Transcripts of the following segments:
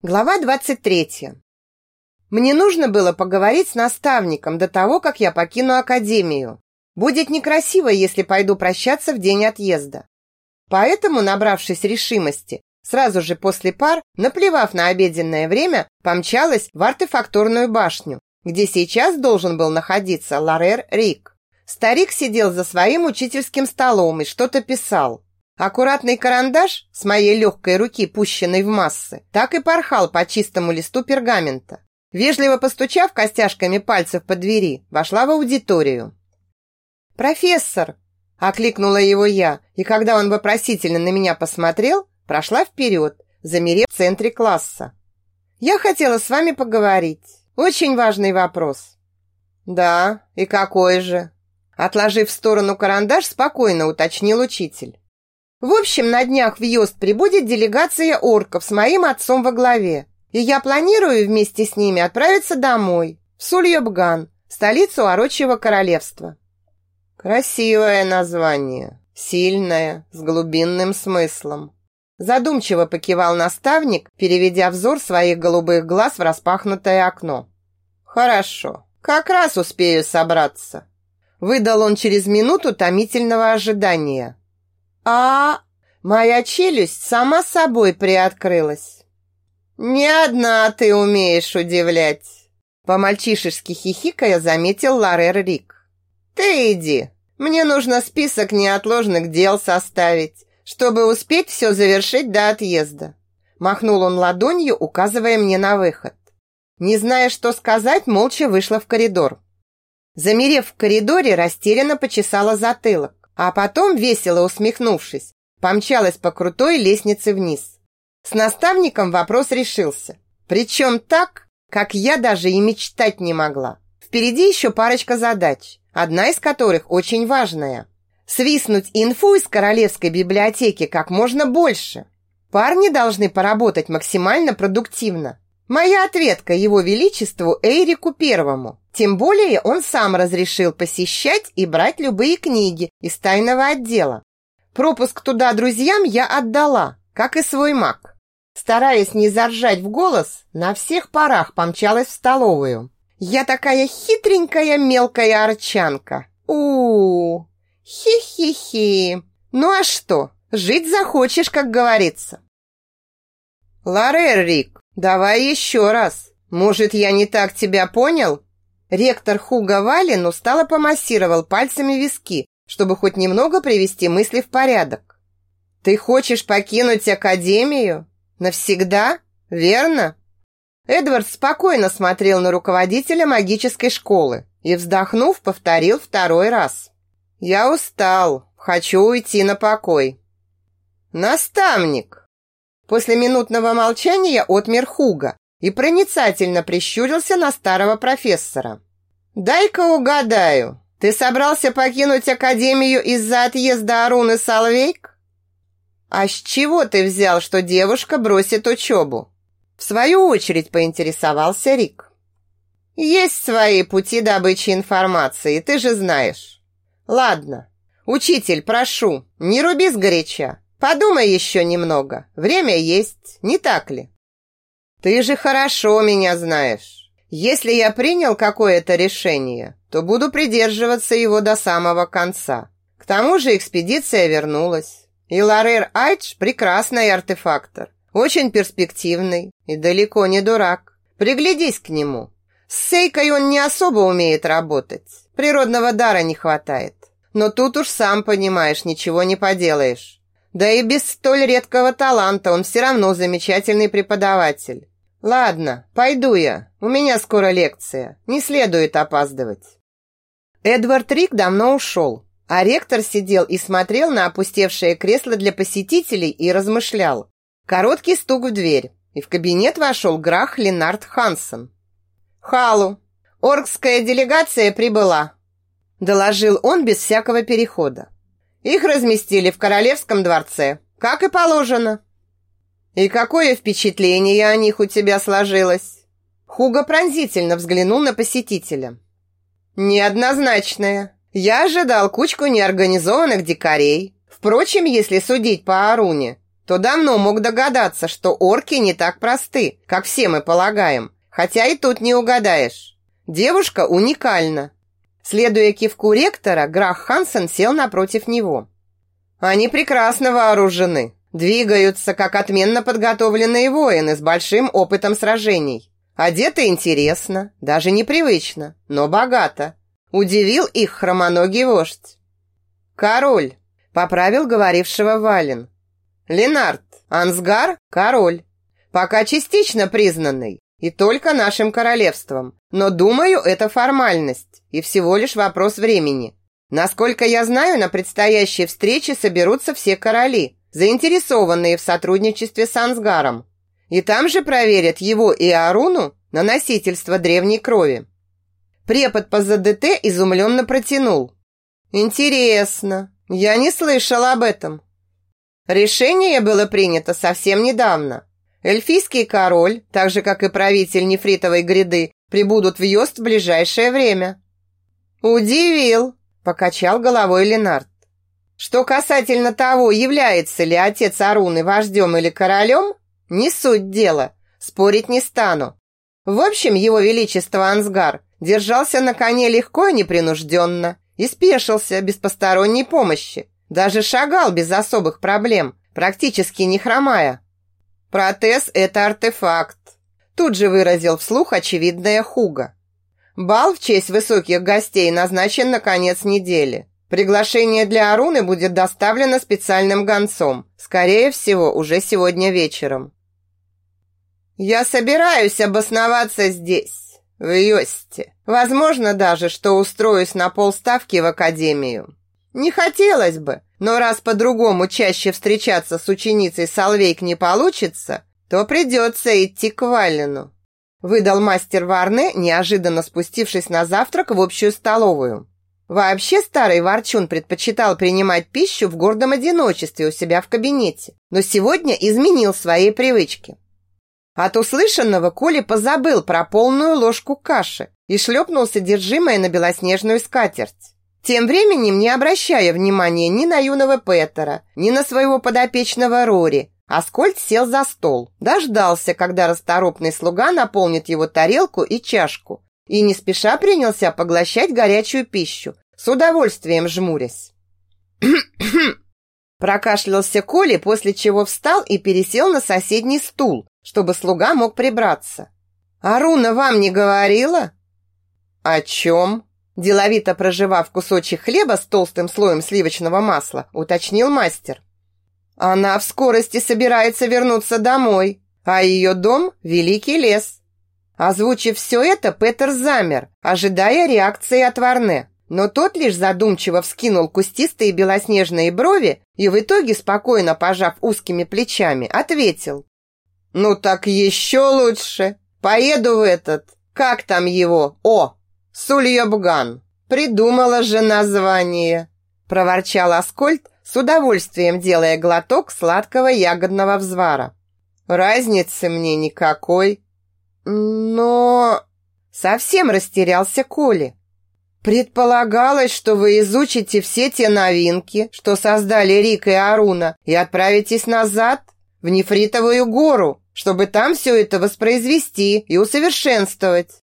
Глава 23. Мне нужно было поговорить с наставником до того, как я покину академию. Будет некрасиво, если пойду прощаться в день отъезда. Поэтому, набравшись решимости, сразу же после пар, наплевав на обеденное время, помчалась в артефакторную башню, где сейчас должен был находиться Ларер Рик. Старик сидел за своим учительским столом и что-то писал. Аккуратный карандаш с моей легкой руки, пущенной в массы, так и порхал по чистому листу пергамента. Вежливо постучав костяшками пальцев по двери, вошла в аудиторию. «Профессор!» – окликнула его я, и когда он вопросительно на меня посмотрел, прошла вперед, замерев в центре класса. «Я хотела с вами поговорить. Очень важный вопрос». «Да, и какой же?» Отложив в сторону карандаш, спокойно уточнил учитель. В общем, на днях в Йост прибудет делегация орков с моим отцом во главе. И я планирую вместе с ними отправиться домой, в Сульёбган, столицу Орочьего королевства. Красивое название, сильное, с глубинным смыслом. Задумчиво покивал наставник, переведя взор своих голубых глаз в распахнутое окно. Хорошо, как раз успею собраться. Выдал он через минуту томительного ожидания. А моя челюсть сама собой приоткрылась. Не одна ты умеешь удивлять, по-мальчишески хихикая заметил Ларер Рик. Ты иди, мне нужно список неотложных дел составить, чтобы успеть все завершить до отъезда. Махнул он ладонью, указывая мне на выход. Не зная, что сказать, молча вышла в коридор. Замерев в коридоре, растерянно почесала затылок а потом, весело усмехнувшись, помчалась по крутой лестнице вниз. С наставником вопрос решился. Причем так, как я даже и мечтать не могла. Впереди еще парочка задач, одна из которых очень важная. Свистнуть инфу из королевской библиотеки как можно больше. Парни должны поработать максимально продуктивно. Моя ответка его величеству Эйрику Первому. Тем более он сам разрешил посещать и брать любые книги из тайного отдела. Пропуск туда друзьям я отдала, как и свой маг. Стараясь не заржать в голос, на всех парах помчалась в столовую. Я такая хитренькая мелкая арчанка. у у. Хи-хи-хи. Ну а что, жить захочешь, как говорится. Ларер Рик, давай еще раз. Может, я не так тебя понял? Ректор Хуга Валин устало помассировал пальцами виски, чтобы хоть немного привести мысли в порядок. «Ты хочешь покинуть Академию? Навсегда? Верно?» Эдвард спокойно смотрел на руководителя магической школы и, вздохнув, повторил второй раз. «Я устал. Хочу уйти на покой». «Наставник!» После минутного молчания отмер Хуга, и проницательно прищурился на старого профессора. «Дай-ка угадаю, ты собрался покинуть Академию из-за отъезда Аруны Салвейк?» «А с чего ты взял, что девушка бросит учебу?» В свою очередь поинтересовался Рик. «Есть свои пути добычи информации, ты же знаешь. Ладно, учитель, прошу, не руби сгоряча. Подумай еще немного, время есть, не так ли?» Ты же хорошо меня знаешь. Если я принял какое-то решение, то буду придерживаться его до самого конца. К тому же экспедиция вернулась. И Ларер Айдж прекрасный артефактор, очень перспективный и далеко не дурак. Приглядись к нему. С Сейкой он не особо умеет работать. Природного дара не хватает. Но тут уж сам понимаешь, ничего не поделаешь. Да и без столь редкого таланта он все равно замечательный преподаватель. Ладно, пойду я. У меня скоро лекция. Не следует опаздывать. Эдвард Рик давно ушел, а ректор сидел и смотрел на опустевшее кресло для посетителей и размышлял. Короткий стук в дверь, и в кабинет вошел Грах Ленард Хансен. «Халу, оркская делегация прибыла», – доложил он без всякого перехода. «Их разместили в королевском дворце, как и положено». «И какое впечатление о них у тебя сложилось?» Хуга пронзительно взглянул на посетителя. «Неоднозначное. Я ожидал кучку неорганизованных дикарей. Впрочем, если судить по Аруне, то давно мог догадаться, что орки не так просты, как все мы полагаем. Хотя и тут не угадаешь. Девушка уникальна. Следуя кивку ректора, Грах Хансен сел напротив него. Они прекрасно вооружены, двигаются как отменно подготовленные воины с большим опытом сражений. Одеты интересно, даже непривычно, но богато. Удивил их хромоногий вождь. «Король», — поправил говорившего Вален. «Ленард, Ансгар – король. Пока частично признанный, и только нашим королевством. Но, думаю, это формальность и всего лишь вопрос времени. Насколько я знаю, на предстоящей встрече соберутся все короли, заинтересованные в сотрудничестве с Ансгаром. И там же проверят его и Аруну на носительство древней крови. Препод по ЗДТ изумленно протянул. «Интересно, я не слышал об этом». Решение было принято совсем недавно. Эльфийский король, так же, как и правитель нефритовой гряды, прибудут в Йост в ближайшее время. «Удивил», – покачал головой Ленард. Что касательно того, является ли отец Аруны вождем или королем, не суть дела, спорить не стану. В общем, его величество Ансгар держался на коне легко и непринужденно и спешился без посторонней помощи, даже шагал без особых проблем, практически не хромая. Протез – это артефакт. Тут же выразил вслух очевидное Хуга. Бал в честь высоких гостей назначен на конец недели. Приглашение для Аруны будет доставлено специальным гонцом. Скорее всего, уже сегодня вечером. Я собираюсь обосноваться здесь, в Йосте. Возможно даже, что устроюсь на полставки в академию. Не хотелось бы, но раз по-другому чаще встречаться с ученицей Салвейк не получится, то придется идти к Валину. Выдал мастер Варне, неожиданно спустившись на завтрак в общую столовую. Вообще старый ворчун предпочитал принимать пищу в гордом одиночестве у себя в кабинете, но сегодня изменил свои привычки. От услышанного Коля позабыл про полную ложку каши и шлепнул содержимое на белоснежную скатерть. Тем временем, не обращая внимания ни на юного Петера, ни на своего подопечного Рори, Аскольд сел за стол, дождался, когда расторопный слуга наполнит его тарелку и чашку, и не спеша принялся поглощать горячую пищу, с удовольствием жмурясь. Прокашлялся Коля, после чего встал и пересел на соседний стул, чтобы слуга мог прибраться. «Аруна вам не говорила?» «О чем?» Деловито проживав кусочек хлеба с толстым слоем сливочного масла, уточнил мастер. Она в скорости собирается вернуться домой, а ее дом – великий лес. Озвучив все это, Петер замер, ожидая реакции от Варне. Но тот лишь задумчиво вскинул кустистые белоснежные брови и в итоге, спокойно пожав узкими плечами, ответил. «Ну так еще лучше. Поеду в этот, как там его, о, Сульёбган. Придумала же название!» проворчал Аскольд, с удовольствием делая глоток сладкого ягодного взвара. «Разницы мне никакой». «Но...» Совсем растерялся Коли. «Предполагалось, что вы изучите все те новинки, что создали Рик и Аруна, и отправитесь назад, в Нефритовую гору, чтобы там все это воспроизвести и усовершенствовать.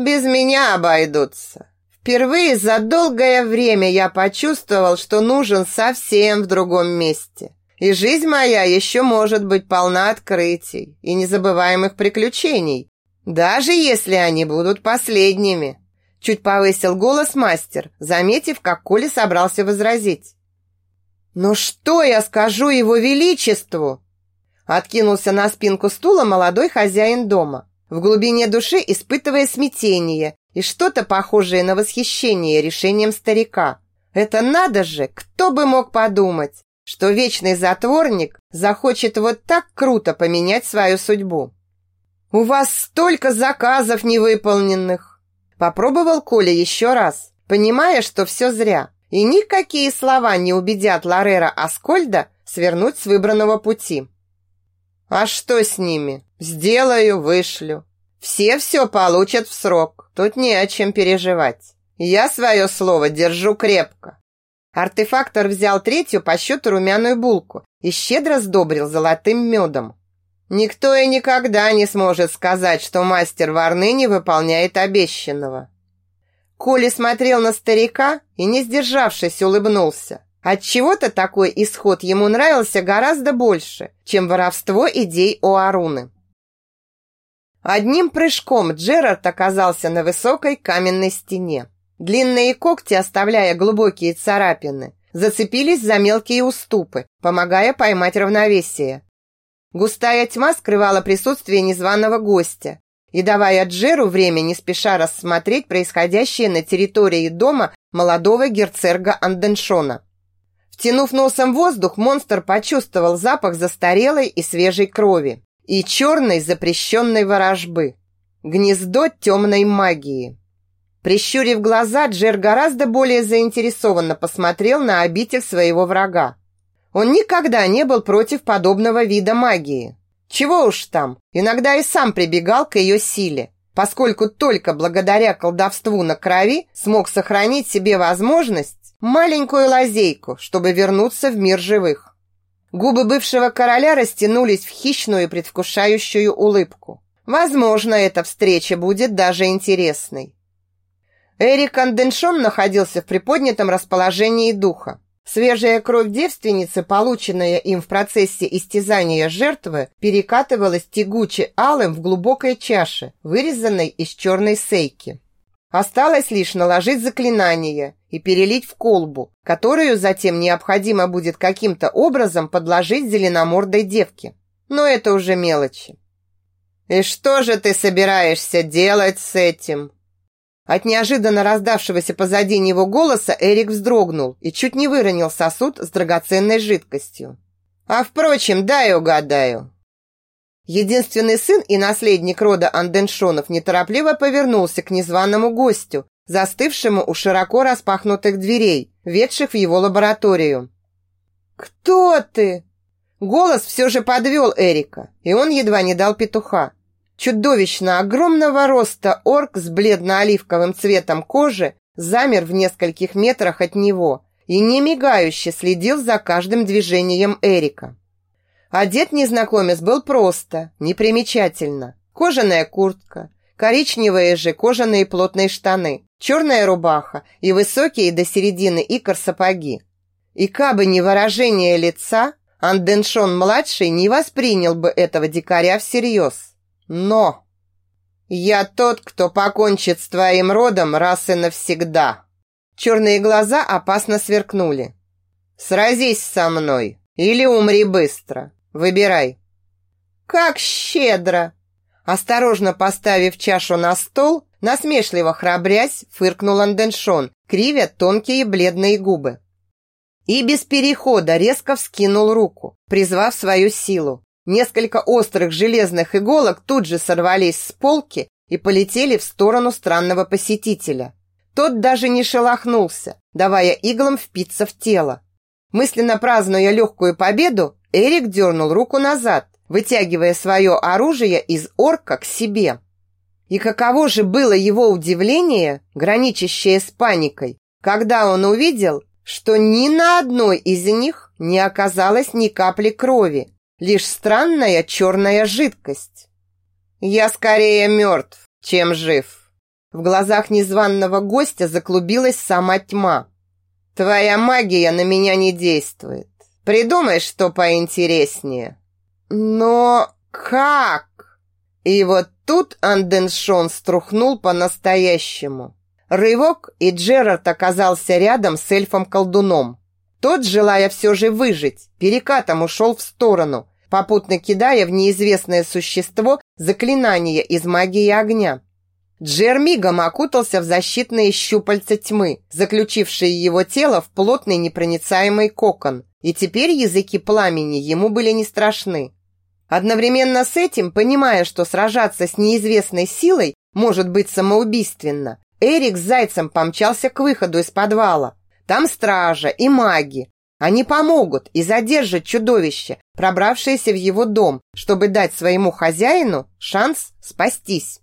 Без меня обойдутся. Впервые за долгое время я почувствовал, что нужен совсем в другом месте. И жизнь моя еще может быть полна открытий и незабываемых приключений, даже если они будут последними. Чуть повысил голос мастер, заметив, как Коля собрался возразить. «Но что я скажу его величеству?» Откинулся на спинку стула молодой хозяин дома в глубине души испытывая смятение и что-то похожее на восхищение решением старика. Это надо же, кто бы мог подумать, что вечный затворник захочет вот так круто поменять свою судьбу. «У вас столько заказов невыполненных!» Попробовал Коля еще раз, понимая, что все зря, и никакие слова не убедят Ларера Аскольда свернуть с выбранного пути. А что с ними? Сделаю, вышлю. Все все получат в срок. Тут не о чем переживать. Я свое слово держу крепко. Артефактор взял третью по счету румяную булку и щедро сдобрил золотым медом. Никто и никогда не сможет сказать, что мастер Варны не выполняет обещанного. Коля смотрел на старика и, не сдержавшись, улыбнулся. Отчего-то такой исход ему нравился гораздо больше, чем воровство идей у Аруны. Одним прыжком Джерард оказался на высокой каменной стене. Длинные когти, оставляя глубокие царапины, зацепились за мелкие уступы, помогая поймать равновесие. Густая тьма скрывала присутствие незваного гостя и давая Джеру время не спеша рассмотреть происходящее на территории дома молодого герцерга Анденшона. Втянув носом воздух, монстр почувствовал запах застарелой и свежей крови и черной запрещенной ворожбы. Гнездо темной магии. Прищурив глаза, Джер гораздо более заинтересованно посмотрел на обитель своего врага. Он никогда не был против подобного вида магии. Чего уж там, иногда и сам прибегал к ее силе, поскольку только благодаря колдовству на крови смог сохранить себе возможность маленькую лазейку, чтобы вернуться в мир живых. Губы бывшего короля растянулись в хищную и предвкушающую улыбку. Возможно, эта встреча будет даже интересной. Эрик Анденшон находился в приподнятом расположении духа. Свежая кровь девственницы, полученная им в процессе истязания жертвы, перекатывалась тягуче алым в глубокой чаше, вырезанной из черной сейки. Осталось лишь наложить заклинание и перелить в колбу, которую затем необходимо будет каким-то образом подложить зеленомордой девке. Но это уже мелочи. «И что же ты собираешься делать с этим?» От неожиданно раздавшегося позади него голоса Эрик вздрогнул и чуть не выронил сосуд с драгоценной жидкостью. «А впрочем, дай угадаю». Единственный сын и наследник рода Анденшонов неторопливо повернулся к незваному гостю, застывшему у широко распахнутых дверей, ведших в его лабораторию. «Кто ты?» Голос все же подвел Эрика, и он едва не дал петуха. Чудовищно огромного роста орк с бледно-оливковым цветом кожи замер в нескольких метрах от него и не мигающе следил за каждым движением Эрика. Одет незнакомец был просто, непримечательно. Кожаная куртка, коричневые же кожаные плотные штаны, черная рубаха и высокие до середины икр сапоги. И кабы не выражение лица, Анденшон-младший не воспринял бы этого дикаря всерьез. Но я тот, кто покончит с твоим родом раз и навсегда. Черные глаза опасно сверкнули. Сразись со мной или умри быстро. Выбирай. Как щедро! Осторожно поставив чашу на стол, насмешливо храбрясь, фыркнул Анденшон, кривя тонкие бледные губы. И без перехода резко вскинул руку, призвав свою силу. Несколько острых железных иголок тут же сорвались с полки и полетели в сторону странного посетителя. Тот даже не шелохнулся, давая иглам впиться в тело. Мысленно празднуя легкую победу, Эрик дернул руку назад, вытягивая свое оружие из орка к себе. И каково же было его удивление, граничащее с паникой, когда он увидел, что ни на одной из них не оказалось ни капли крови, лишь странная черная жидкость. Я скорее мертв, чем жив. В глазах незваного гостя заклубилась сама тьма. Твоя магия на меня не действует. Придумай, что поинтереснее. Но как? И вот тут Анденшон струхнул по-настоящему. Рывок, и Джерард оказался рядом с эльфом-колдуном. Тот, желая все же выжить, перекатом ушел в сторону, попутно кидая в неизвестное существо заклинание из магии огня. Джер мигом окутался в защитные щупальца тьмы, заключившие его тело в плотный непроницаемый кокон, и теперь языки пламени ему были не страшны. Одновременно с этим, понимая, что сражаться с неизвестной силой может быть самоубийственно, Эрик с Зайцем помчался к выходу из подвала. Там стража и маги, они помогут и задержат чудовище, пробравшееся в его дом, чтобы дать своему хозяину шанс спастись.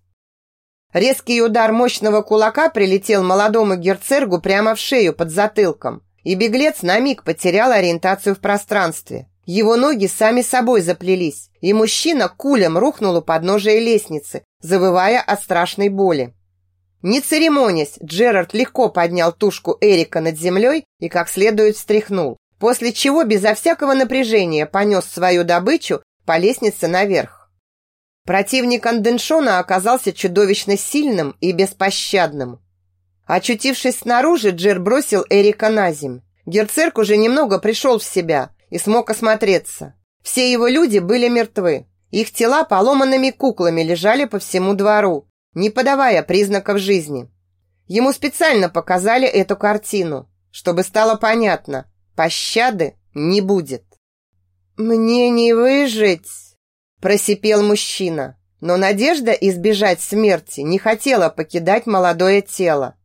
Резкий удар мощного кулака прилетел молодому герцергу прямо в шею под затылком, и беглец на миг потерял ориентацию в пространстве. Его ноги сами собой заплелись, и мужчина кулем рухнул у подножия лестницы, завывая от страшной боли. Не церемонясь, Джерард легко поднял тушку Эрика над землей и как следует встряхнул, после чего безо всякого напряжения понес свою добычу по лестнице наверх. Противник Анденшона оказался чудовищно сильным и беспощадным. Очутившись снаружи, Джер бросил Эрика на земь. Герцерк уже немного пришел в себя и смог осмотреться. Все его люди были мертвы. Их тела поломанными куклами лежали по всему двору, не подавая признаков жизни. Ему специально показали эту картину, чтобы стало понятно, пощады не будет. «Мне не выжить!» – просипел мужчина, но надежда избежать смерти не хотела покидать молодое тело.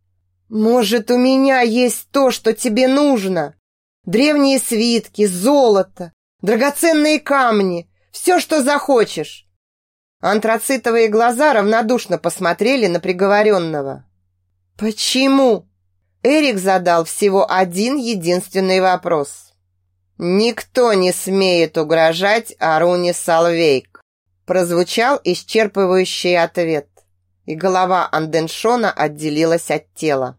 «Может, у меня есть то, что тебе нужно? Древние свитки, золото, драгоценные камни, все, что захочешь». Антрацитовые глаза равнодушно посмотрели на приговоренного. «Почему?» Эрик задал всего один единственный вопрос. «Никто не смеет угрожать Аруне Салвейк», прозвучал исчерпывающий ответ, и голова Анденшона отделилась от тела.